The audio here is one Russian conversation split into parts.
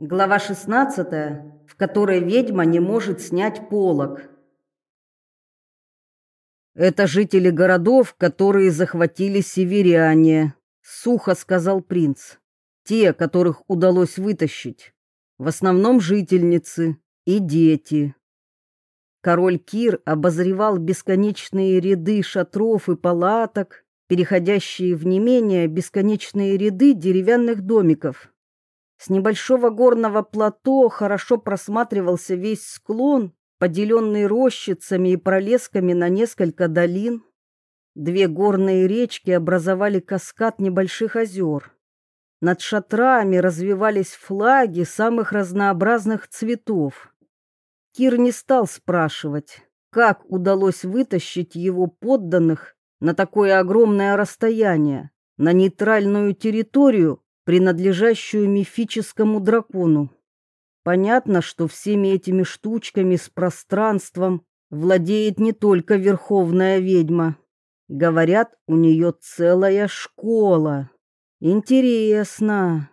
Глава 16, в которой ведьма не может снять полог. Это жители городов, которые захватили северяне, сухо сказал принц. Те, которых удалось вытащить. В основном жительницы и дети. Король Кир обозревал бесконечные ряды шатров и палаток, переходящие в не менее бесконечные ряды деревянных домиков. С небольшого горного плато хорошо просматривался весь склон, поделенный рощицами и пролесками на несколько долин. Две горные речки образовали каскад небольших озер. Над шатрами развивались флаги самых разнообразных цветов. Кир не стал спрашивать, как удалось вытащить его подданных на такое огромное расстояние, на нейтральную территорию, принадлежащую мифическому дракону. Понятно, что всеми этими штучками с пространством владеет не только верховная ведьма. Говорят, у нее целая школа. Интересно.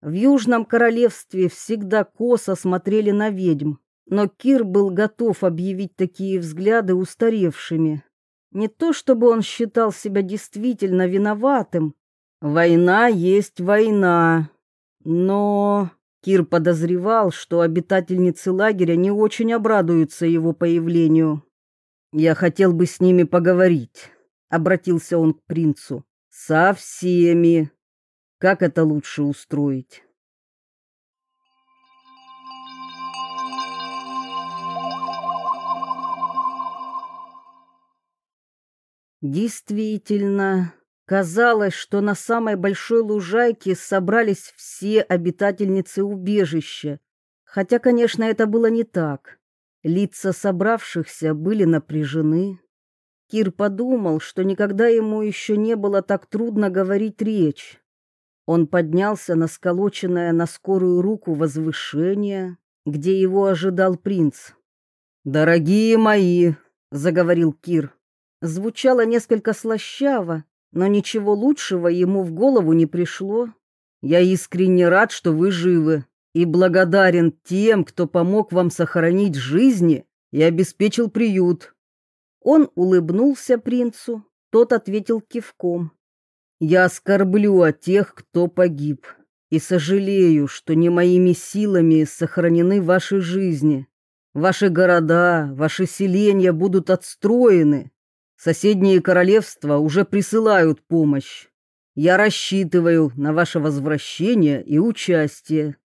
В Южном королевстве всегда косо смотрели на ведьм, но Кир был готов объявить такие взгляды устаревшими. Не то чтобы он считал себя действительно виноватым, Война есть война. Но Кир подозревал, что обитательницы лагеря не очень обрадуются его появлению. Я хотел бы с ними поговорить, обратился он к принцу. Со всеми. Как это лучше устроить? Действительно, Казалось, что на самой большой лужайке собрались все обитательницы убежища. Хотя, конечно, это было не так. Лица собравшихся были напряжены. Кир подумал, что никогда ему еще не было так трудно говорить речь. Он поднялся на сколоченное на скорую руку возвышение, где его ожидал принц. «Дорогие мои!» — заговорил Кир. Звучало несколько слащаво, но ничего лучшего ему в голову не пришло. Я искренне рад, что вы живы, и благодарен тем, кто помог вам сохранить жизни и обеспечил приют. Он улыбнулся принцу, тот ответил кивком. Я скорблю о тех, кто погиб, и сожалею, что не моими силами сохранены ваши жизни. Ваши города, ваши селения будут отстроены, Соседние королевства уже присылают помощь. Я рассчитываю на ваше возвращение и участие.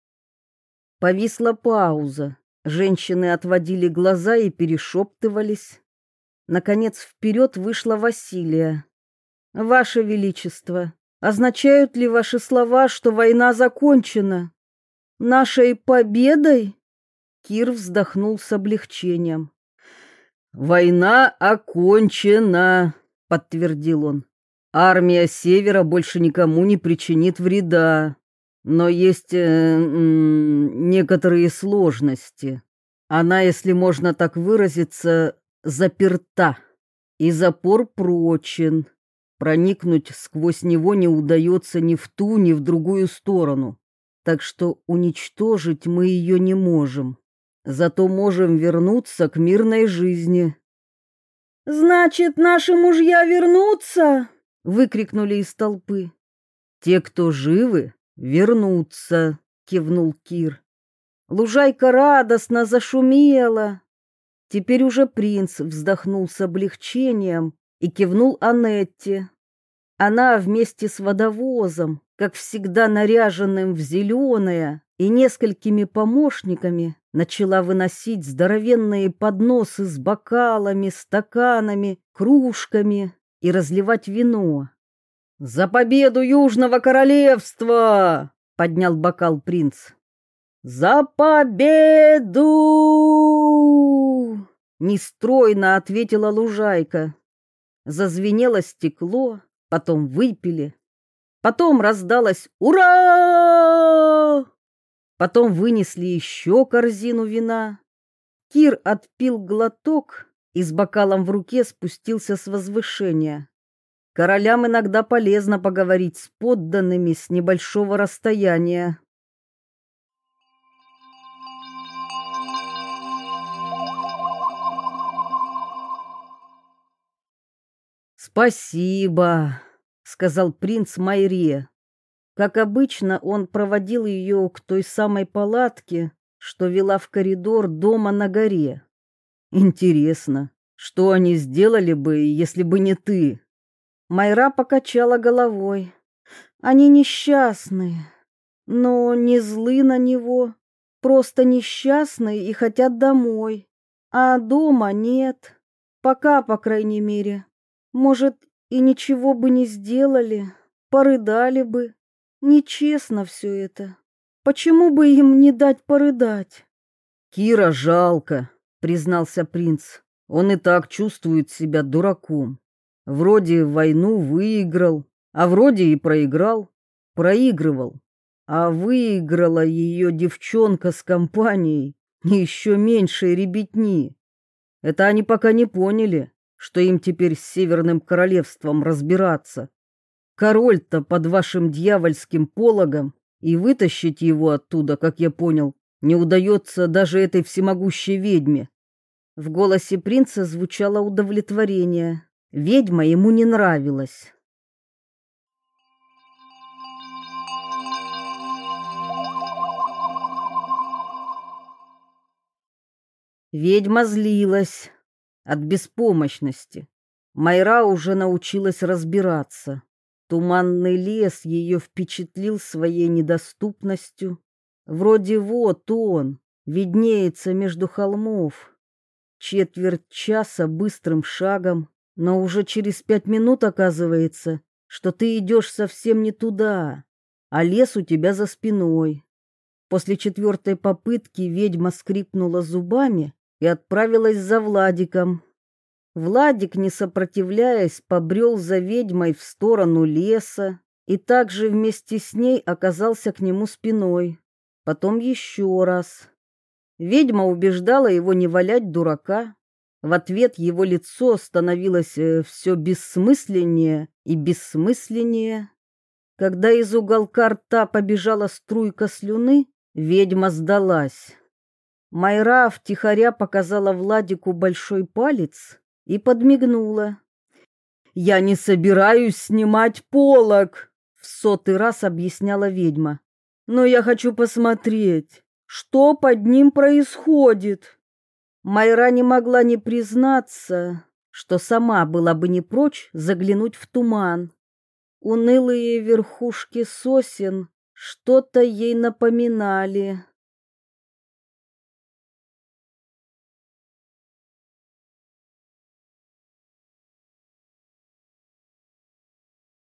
Повисла пауза. Женщины отводили глаза и перешептывались. Наконец вперед вышла Василия. Ваше величество, означают ли ваши слова, что война закончена? Нашей победой? Кир вздохнул с облегчением. «Война окончена», — подтвердил он. «Армия Севера больше никому не причинит вреда. Но есть э, некоторые сложности. Она, если можно так выразиться, заперта, и запор прочен. Проникнуть сквозь него не удается ни в ту, ни в другую сторону, так что уничтожить мы ее не можем. Зато можем вернуться к мирной жизни. Значит, наши мужья вернутся, выкрикнули из толпы. Те, кто живы, вернутся, кивнул Кир. Лужайка радостно зашумела. Теперь уже принц вздохнул с облегчением и кивнул Анетте. Она вместе с водовозом, как всегда наряженным в зеленое, и несколькими помощниками начала выносить здоровенные подносы с бокалами, стаканами, кружками и разливать вино. «За победу Южного Королевства!» — поднял бокал принц. «За победу!» — нестройно ответила лужайка. Зазвенело стекло, потом выпили. Потом раздалось «Ура!» Потом вынесли еще корзину вина. Кир отпил глоток и с бокалом в руке спустился с возвышения. Королям иногда полезно поговорить с подданными с небольшого расстояния. Спасибо, сказал принц Майре. Как обычно, он проводил ее к той самой палатке, что вела в коридор дома на горе. «Интересно, что они сделали бы, если бы не ты?» Майра покачала головой. «Они несчастные, но не злы на него, просто несчастные и хотят домой, а дома нет, пока, по крайней мере». Может, и ничего бы не сделали, порыдали бы. Нечестно все это. Почему бы им не дать порыдать? Кира жалко, признался принц. Он и так чувствует себя дураком. Вроде войну выиграл, а вроде и проиграл. Проигрывал. А выиграла ее девчонка с компанией, еще меньшей ребятни. Это они пока не поняли что им теперь с Северным Королевством разбираться. Король-то под вашим дьявольским пологом, и вытащить его оттуда, как я понял, не удается даже этой всемогущей ведьме. В голосе принца звучало удовлетворение. Ведьма ему не нравилась. Ведьма злилась, от беспомощности. Майра уже научилась разбираться. Туманный лес ее впечатлил своей недоступностью. Вроде вот он, виднеется между холмов. Четверть часа быстрым шагом, но уже через пять минут оказывается, что ты идешь совсем не туда, а лес у тебя за спиной. После четвертой попытки ведьма скрипнула зубами и отправилась за Владиком. Владик, не сопротивляясь, побрел за ведьмой в сторону леса и также вместе с ней оказался к нему спиной. Потом еще раз. Ведьма убеждала его не валять дурака. В ответ его лицо становилось э, все бессмысленнее и бессмысленнее. Когда из уголка рта побежала струйка слюны, ведьма сдалась. Майра втихаря показала Владику большой палец и подмигнула. «Я не собираюсь снимать полог», — в сотый раз объясняла ведьма. «Но я хочу посмотреть, что под ним происходит». Майра не могла не признаться, что сама была бы не прочь заглянуть в туман. Унылые верхушки сосен что-то ей напоминали.